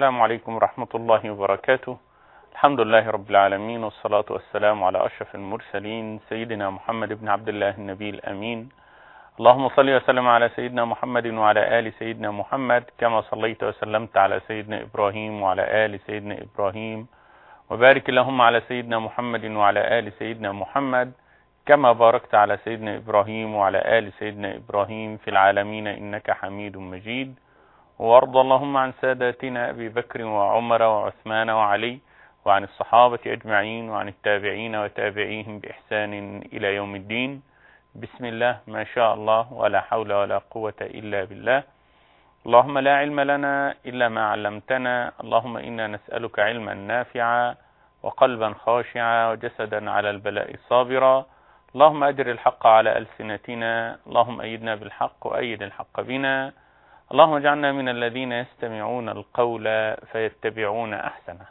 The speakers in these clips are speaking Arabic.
السلام عليكم ورحمة الله وبركاته. الحمد لله رب العالمين والصلاة والسلام على أشرف المرسلين سيدنا محمد بن عبد الله النبي الأمين. اللهم صل وسلم على سيدنا محمد وعلى آل سيدنا محمد كما صليت وسلمت على سيدنا إبراهيم وعلى آل سيدنا إبراهيم. وبارك اللهم على سيدنا محمد وعلى آل سيدنا محمد كما باركت على سيدنا إبراهيم وعلى آل سيدنا إبراهيم في العالمين إنك حميد مجيد. وارض اللهم عن ساداتنا أبي بكر وعمر وعثمان وعلي وعن الصحابة أجمعين وعن التابعين وتابعيهم بإحسان إلى يوم الدين. بسم الله ما شاء الله ولا حول ولا قوة إلا بالله. اللهم لا علم لنا إلا ما علمتنا. اللهم إنا نسألك علما نافعا وقلبا خاشعا وجسدا على البلاء صابرا اللهم أجر الحق على ألسنتنا. اللهم أيدنا بالحق وأيد الحق بنا. اللهم اجعلنا من الذين يستمعون القول فيتبعون أحسنه.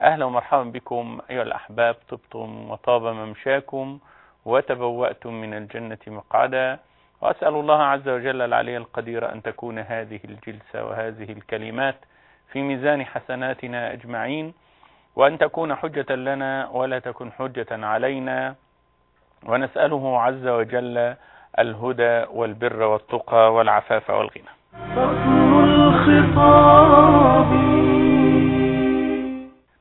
أهلا ومرحبا بكم أيها الأحباب طبتم وطاب ممشاكم وتبوأتم من الجنة مقعدا. وأسأل الله عز وجل العلي القدير أن تكون هذه الجلسة وهذه الكلمات في ميزان حسناتنا أجمعين وأن تكون حجة لنا ولا تكن حجة علينا. ونسأله عز وجل الهدى والبر والتقى والعفاف والغنى. فصل الخطاب.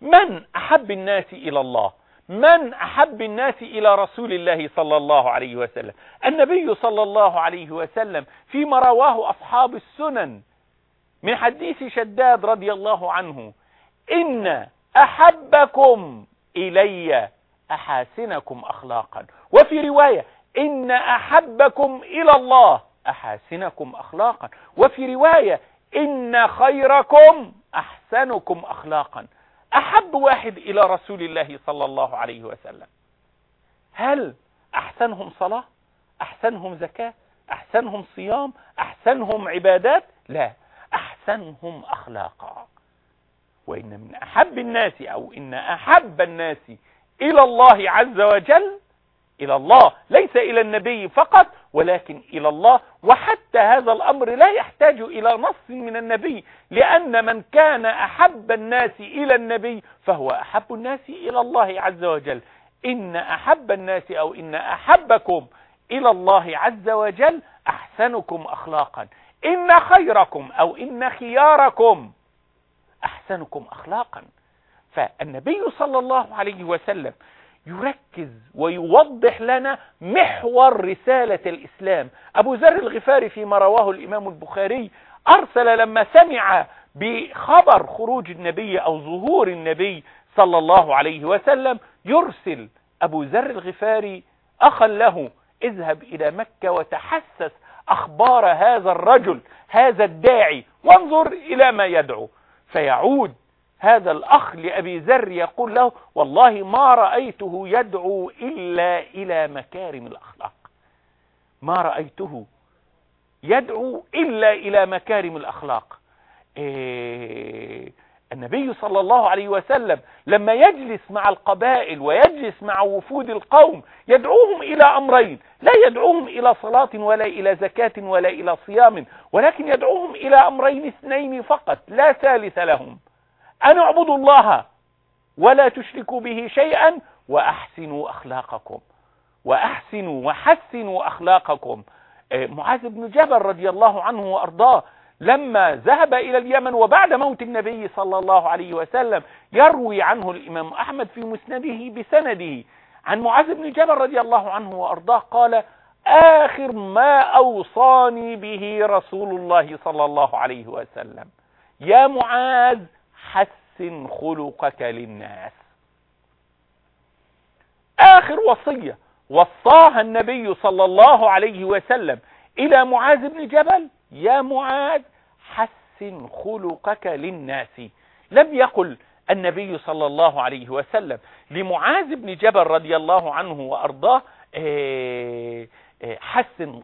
من أحب الناس إلى الله؟ من أحب الناس إلى رسول الله صلى الله عليه وسلم؟ النبي صلى الله عليه وسلم فيما رواه أصحاب السنن من حديث شداد رضي الله عنه. إن أحبكم إلي أحاسنكم أخلاقا. وفي رواية إن أحبكم إلى الله. أحاسنكم أخلاقا. وفي رواية إن خيركم أحسنكم أخلاقا. أحب واحد إلى رسول الله صلى الله عليه وسلم. هل أحسنهم صلاة؟ أحسنهم زكاة؟ أحسنهم صيام؟ أحسنهم عبادات؟ لا. أحسنهم أخلاقا. وإن من أحب الناس أو إن أحب الناس إلى الله عز وجل إلى الله ليس إلى النبي فقط ولكن إلى الله. وحتى هذا الأمر لا يحتاج إلى نص من النبي لأن من كان أحب الناس إلى النبي فهو أحب الناس إلى الله عز وجل. إن أحب الناس أو إن أحبكم إلى الله عز وجل أحسنكم أخلاقا. إن خيركم أو إن خياركم أحسنكم أخلاقا. فالنبي صلى الله عليه وسلم يركز ويوضح لنا محور رسالة الإسلام. أبو ذر الغفاري فيما رواه الإمام البخاري أرسل لما سمع بخبر خروج النبي أو ظهور النبي صلى الله عليه وسلم يرسل أبو ذر الغفاري أخا له اذهب إلى مكة وتحسس أخبار هذا الرجل هذا الداعي وانظر إلى ما يدعو. فيعود هذا الأخ لأبي ذر يقول له والله ما رأيته يدعو إلا إلى مكارم الأخلاق. ما رأيته يدعو إلا إلى مكارم الأخلاق. إيه النبي صلى الله عليه وسلم لما يجلس مع القبائل ويجلس مع وفود القوم يدعوهم إلى أمرين لا يدعوهم إلى صلاة ولا إلى زكاة ولا إلى صيام ولكن يدعوهم إلى أمرين اثنين فقط لا ثالث لهم. أن اعبدوا الله ولا تشركوا به شيئا وأحسنوا أخلاقكم. وأحسنوا وحسنوا أخلاقكم. معاذ بن جبل رضي الله عنه وأرضاه لما ذهب إلى اليمن وبعد موت النبي صلى الله عليه وسلم يروي عنه الإمام أحمد في مسنده بسنده عن معاذ بن جبل رضي الله عنه وأرضاه قال آخر ما أوصاني به رسول الله صلى الله عليه وسلم. يا معاذ حسن خلقك للناس. آخر وصية وصاها النبي صلى الله عليه وسلم إلى معاذ بن جبل. يا معاذ حسن خلقك للناس. لم يقل النبي صلى الله عليه وسلم لمعاذ بن جبل رضي الله عنه وأرضاه حسن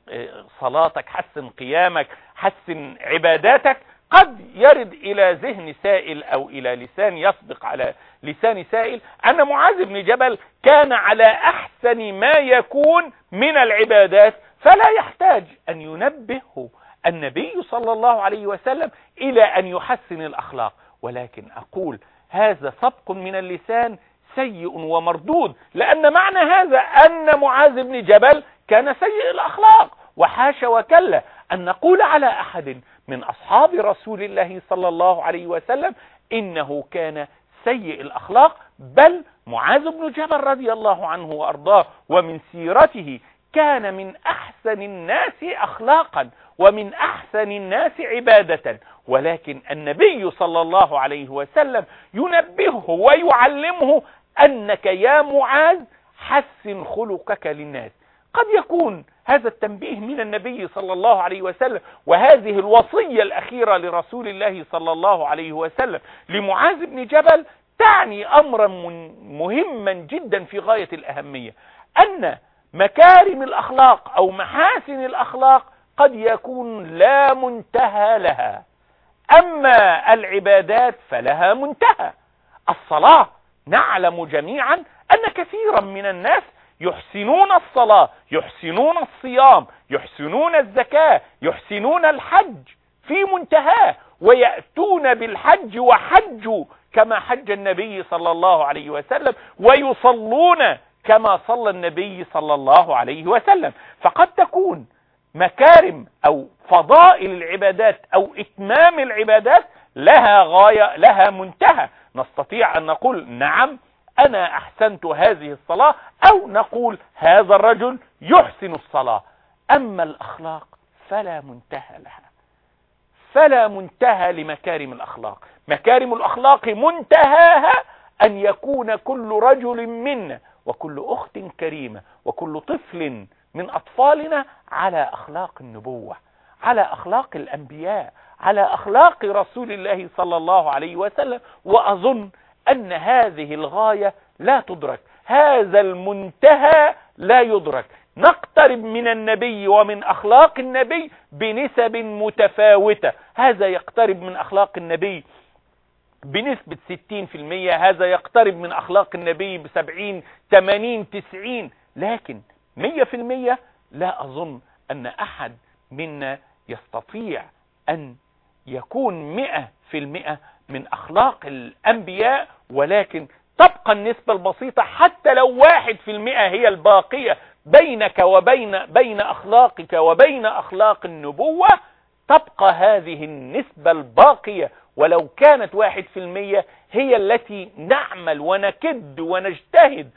صلاتك حسن قيامك حسن عباداتك. قد يرد إلى ذهن سائل أو إلى لسان يسبق على لسان سائل أن معاذ بن جبل كان على أحسن ما يكون من العبادات فلا يحتاج أن ينبهه النبي صلى الله عليه وسلم إلى أن يحسن الأخلاق. ولكن أقول هذا سبق من اللسان سيء ومردود لأن معنى هذا أن معاذ بن جبل كان سيء الأخلاق وحاش وكلا أن نقول على أحد من أصحاب رسول الله صلى الله عليه وسلم إنه كان سيء الأخلاق بل معاذ بن جبل رضي الله عنه وأرضاه ومن سيرته كان من أحسن الناس أخلاقا ومن أحسن الناس عبادة. ولكن النبي صلى الله عليه وسلم ينبهه ويعلمه أنك يا معاذ حسن خلقك للناس. قد يكون هذا التنبيه من النبي صلى الله عليه وسلم وهذه الوصية الأخيرة لرسول الله صلى الله عليه وسلم لمعاذ بن جبل تعني أمرا مهما جدا في غاية الأهمية أن مكارم الأخلاق أو محاسن الأخلاق قد يكون لا منتهى لها أما العبادات فلها منتهى. الصلاة نعلم جميعا أن كثيرا من الناس يحسنون الصلاة يحسنون الصيام يحسنون الزكاة يحسنون الحج في منتهاه ويأتون بالحج وحجوا كما حج النبي صلى الله عليه وسلم ويصلون كما صلى النبي صلى الله عليه وسلم. فقد تكون مكارم أو فضائل العبادات أو إتمام العبادات لها غاية لها منتهى. نستطيع أن نقول نعم أنا أحسنت هذه الصلاة أو نقول هذا الرجل يحسن الصلاة. أما الأخلاق فلا منتهى لها. فلا منتهى لمكارم الأخلاق. مكارم الأخلاق منتهاها أن يكون كل رجل منا وكل أخت كريمة وكل طفل من أطفالنا على أخلاق النبوة على أخلاق الأنبياء على أخلاق رسول الله صلى الله عليه وسلم. وأظن أن هذه الغاية لا تدرك. هذا المنتهى لا يدرك. نقترب من النبي ومن أخلاق النبي بنسب متفاوتة. هذا يقترب من أخلاق النبي بنسبة 60% هذا يقترب من أخلاق النبي بسبعين 80 90 لكن 100% لا أظن أن أحد منا يستطيع أن يكون 100% من أخلاق الأنبياء ولكن تبقى النسبة البسيطة حتى لو واحد في المئة هي الباقية بينك وبين بين أخلاقك وبين أخلاق النبوة تبقى هذه النسبة الباقية. ولو كانت واحد في المية هي التي نعمل ونكد ونجتهد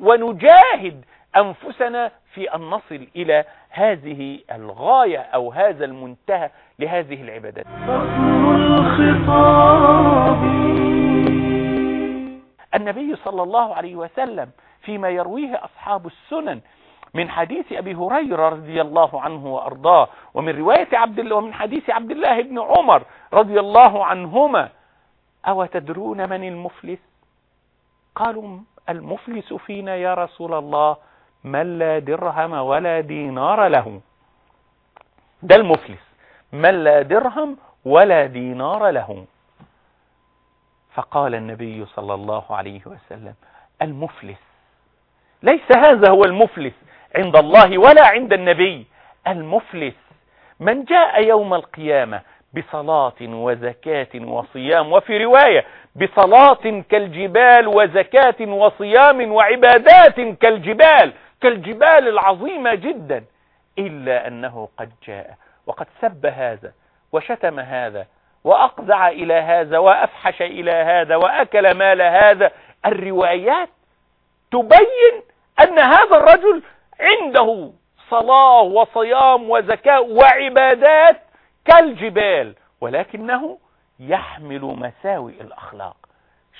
ونجاهد أنفسنا في أن نصل إلى هذه الغاية أو هذا المنتهى لهذه العبادات. النبي صلى الله عليه وسلم فيما يرويه أصحاب السنن من حديث أبي هريرة رضي الله عنه وأرضاه ومن رواية عبد الله ومن حديث عبد الله بن عمر رضي الله عنهما أو تدرون من المفلس؟ قالوا المفلس فينا يا رسول الله من لا درهم ولا دينار له. ده المفلس. من لا درهم ولا دينار له. فقال النبي صلى الله عليه وسلم المفلس. ليس هذا هو المفلس عند الله ولا عند النبي. المفلس من جاء يوم القيامة بصلاة وزكاة وصيام وفي رواية بصلاة كالجبال وزكاة وصيام وعبادات كالجبال كالجبال العظيمة جدا إلا أنه قد جاء. وقد سب هذا وشتم هذا وأقزع إلى هذا وأفحش إلى هذا وأكل مال هذا. الروايات تبين أن هذا الرجل عنده صلاة وصيام وزكاة وعبادات كالجبال ولكنه يحمل مساوئ الأخلاق.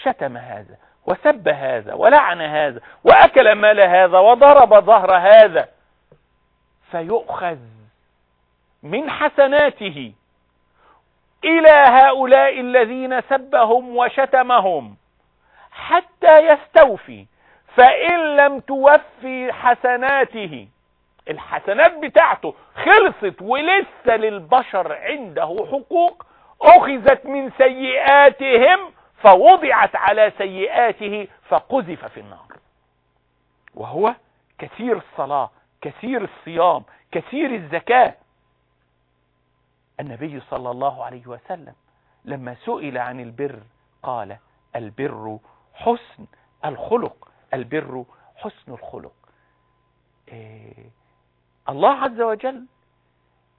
شتم هذا وسب هذا ولعن هذا وأكل مال هذا وضرب ظهر هذا. فيؤخذ من حسناته إلى هؤلاء الذين سبهم وشتمهم حتى يستوفي فإن لم توفي حسناته الحسنات بتاعته خلصت ولسه للبشر عنده حقوق أخذت من سيئاتهم فوضعت على سيئاته فقذف في النار. وهو كثير الصلاة كثير الصيام كثير الزكاة النبي صلى الله عليه وسلم لما سئل عن البر قال البر حسن الخلق البر حسن الخلق. إيه الله عز وجل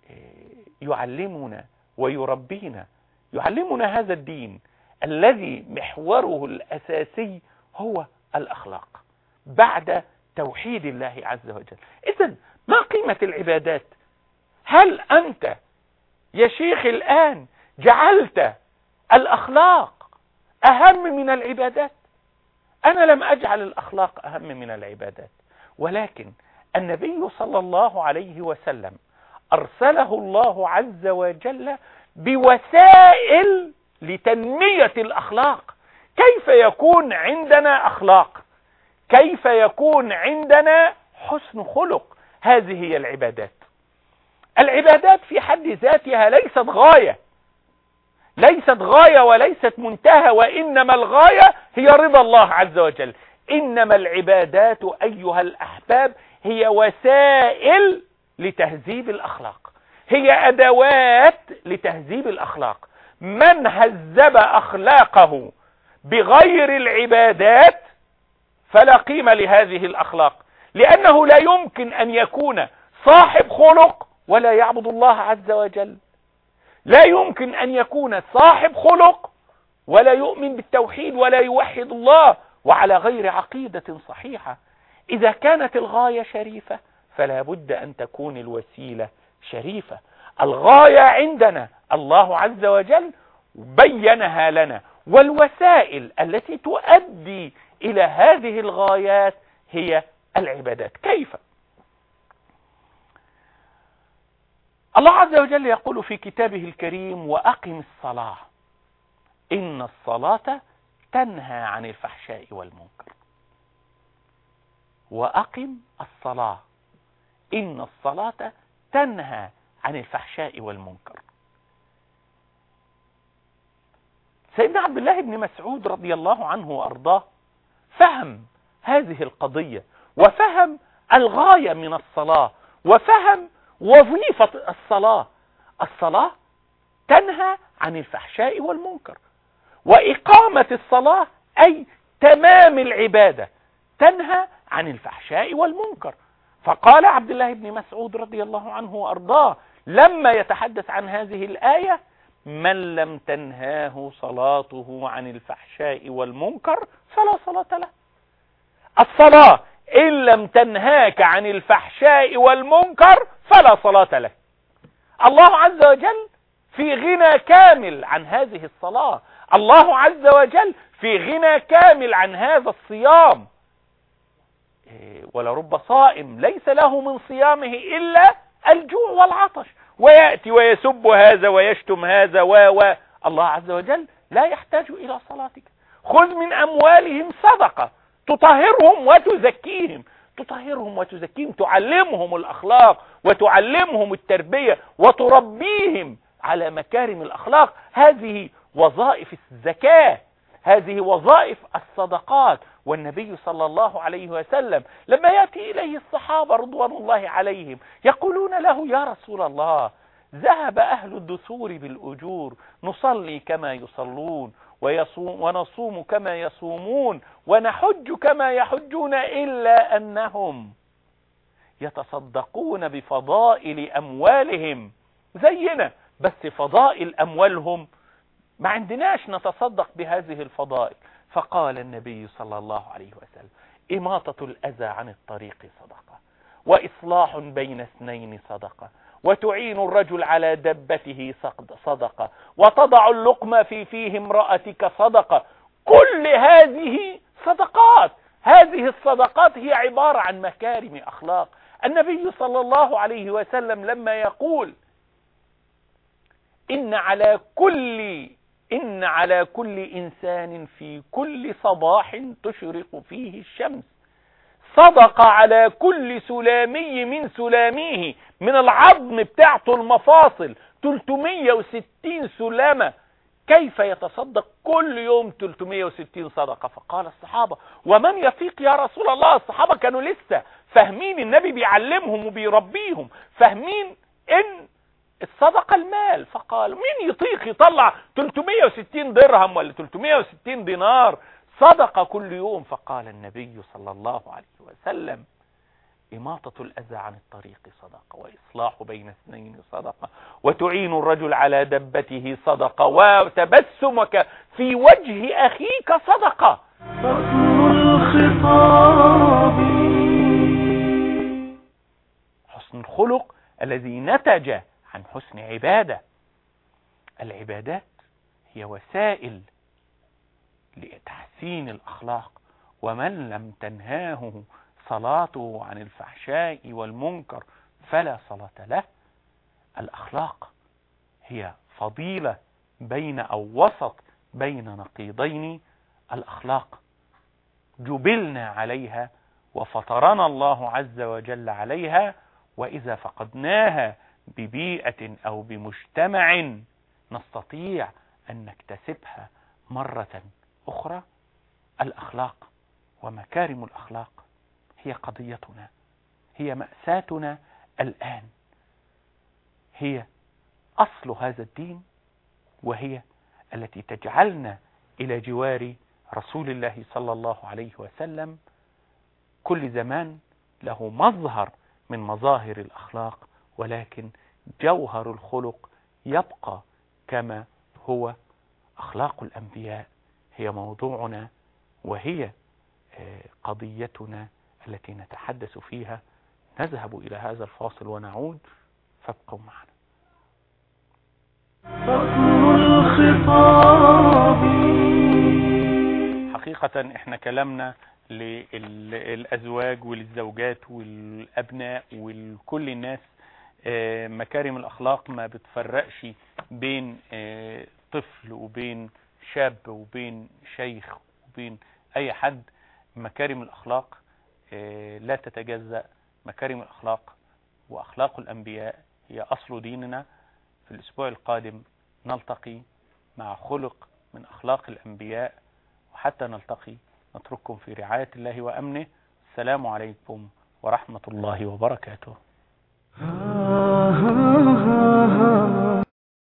إيه يعلمنا ويربينا يعلمنا هذا الدين الذي محوره الأساسي هو الأخلاق بعد توحيد الله عز وجل. إذا ما قيمة العبادات؟ هل أنت يا شيخ الآن جعلت الأخلاق أهم من العبادات. أنا لم أجعل الأخلاق أهم من العبادات. ولكن النبي صلى الله عليه وسلم أرسله الله عز وجل بوسائل لتنمية الأخلاق. كيف يكون عندنا أخلاق؟ كيف يكون عندنا حسن خلق؟ هذه هي العبادات. العبادات في حد ذاتها ليست غاية. ليست غاية وليست منتهى وإنما الغاية هي رضا الله عز وجل. إنما العبادات أيها الأحباب هي وسائل لتهذيب الأخلاق. هي أدوات لتهذيب الأخلاق. من هذب أخلاقه بغير العبادات فلا قيمة لهذه الأخلاق. لأنه لا يمكن أن يكون صاحب خلق ولا يعبد الله عز وجل. لا يمكن أن يكون صاحب خلق ولا يؤمن بالتوحيد ولا يوحد الله وعلى غير عقيدة صحيحة. إذا كانت الغاية شريفة فلا بد أن تكون الوسيلة شريفة. الغاية عندنا الله عز وجل بينها لنا والوسائل التي تؤدي إلى هذه الغايات هي العبادات. كيف؟ الله عز وجل يقول في كتابه الكريم وأقم الصلاة. إن الصلاة تنهى عن الفحشاء والمنكر. وأقم الصلاة. إن الصلاة تنهى عن الفحشاء والمنكر. سيدنا عبد الله بن مسعود رضي الله عنه وأرضاه فهم هذه القضية وفهم الغاية من الصلاة وفهم وظيفة الصلاة. الصلاة تنهى عن الفحشاء والمنكر. وإقامة الصلاة أي تمام العبادة تنهى عن الفحشاء والمنكر. فقال عبد الله بن مسعود رضي الله عنه وأرضاه لما يتحدث عن هذه الآية من لم تنهاه صلاته عن الفحشاء والمنكر فلا صلاة له. الصلاة إن لم تنهاك عن الفحشاء والمنكر فلا صلاة لك. الله عز وجل في غنى كامل عن هذه الصلاة. الله عز وجل في غنى كامل عن هذا الصيام. ولرب صائم ليس له من صيامه إلا الجوع والعطش. ويأتي ويسب هذا ويشتم هذا و و. الله عز وجل لا يحتاج إلى صلاتك. خذ من أموالهم صدقة. تطهرهم وتزكيهم. تطهرهم وتزكيهم. تعلمهم الأخلاق وتعلمهم التربية وتربيهم على مكارم الأخلاق. هذه وظائف الزكاة. هذه وظائف الصدقات. والنبي صلى الله عليه وسلم لما يأتي إليه الصحابة رضوان الله عليهم يقولون له يا رسول الله ذهب أهل الدثور بالأجور. نصلي كما يصلون. ويصوم ونصوم كما يصومون ونحج كما يحجون إلا أنهم يتصدقون بفضائل أموالهم. زينا بس فضائل أموالهم. ما عندناش نتصدق بهذه الفضائل. فقال النبي صلى الله عليه وسلم إماطة الأذى عن الطريق صدقة وإصلاح بين اثنين صدقة. وتعين الرجل على دبته صدقة. وتضع اللقمة في فيه امرأتك صدقة. كل هذه صدقات. هذه الصدقات هي عبارة عن مكارم أخلاق. النبي صلى الله عليه وسلم لما يقول إن على كل إن على كل إنسان في كل صباح تشرق فيه الشمس. صدق على كل سلامي من سلاميه. من العظم بتاعته المفاصل 360 سلامة. كيف يتصدق كل يوم 360 صدقة؟ فقال الصحابة ومن يفيق يا رسول الله؟ الصحابة كانوا لسه فاهمين النبي بيعلمهم وبيربيهم فاهمين إن صدق المال. فقال مين يطيق يطلع 360 درهم ولا 360 دينار؟ صدق كل يوم فقال النبي صلى الله عليه وسلم إماطة الأذى عن الطريق صدقة وإصلاح بين اثنين صدقة وتعين الرجل على دبته صدقة وتبسمك في وجه أخيك صدقة حسن الخلق الذي نتج عن حسن عبادة. العبادات هي وسائل لتحسين الأخلاق ومن لم تنهاه صلاته عن الفحشاء والمنكر فلا صلاة له. الأخلاق هي فضيلة بين أو وسط بين نقيضين. الأخلاق جبلنا عليها وفطرنا الله عز وجل عليها وإذا فقدناها ببيئة أو بمجتمع نستطيع أن نكتسبها مرة أخرى الأخلاق ومكارم الأخلاق هي قضيتنا هي مأساتنا الآن. هي أصل هذا الدين وهي التي تجعلنا إلى جوار رسول الله صلى الله عليه وسلم. كل زمان له مظهر من مظاهر الأخلاق ولكن جوهر الخلق يبقى كما هو أخلاق الأنبياء. هي موضوعنا وهي قضيتنا التي نتحدث فيها. نذهب إلى هذا الفاصل ونعود. فابقوا معنا. حقيقة إحنا كلامنا للأزواج وللزوجات والأبناء ولكل الناس آه، مكارم الأخلاق ما بتفرقش بين آه، طفل وبين شاب وبين شيخ وبين أي حد مكارم الأخلاق آه، لا تتجزأ مكارم الأخلاق. وأخلاق الأنبياء هي أصل ديننا. في الأسبوع القادم نلتقي مع خلق من أخلاق الأنبياء وحتى نلتقي نترككم في رعاية الله وأمنه. السلام عليكم ورحمة الله وبركاته. ha ha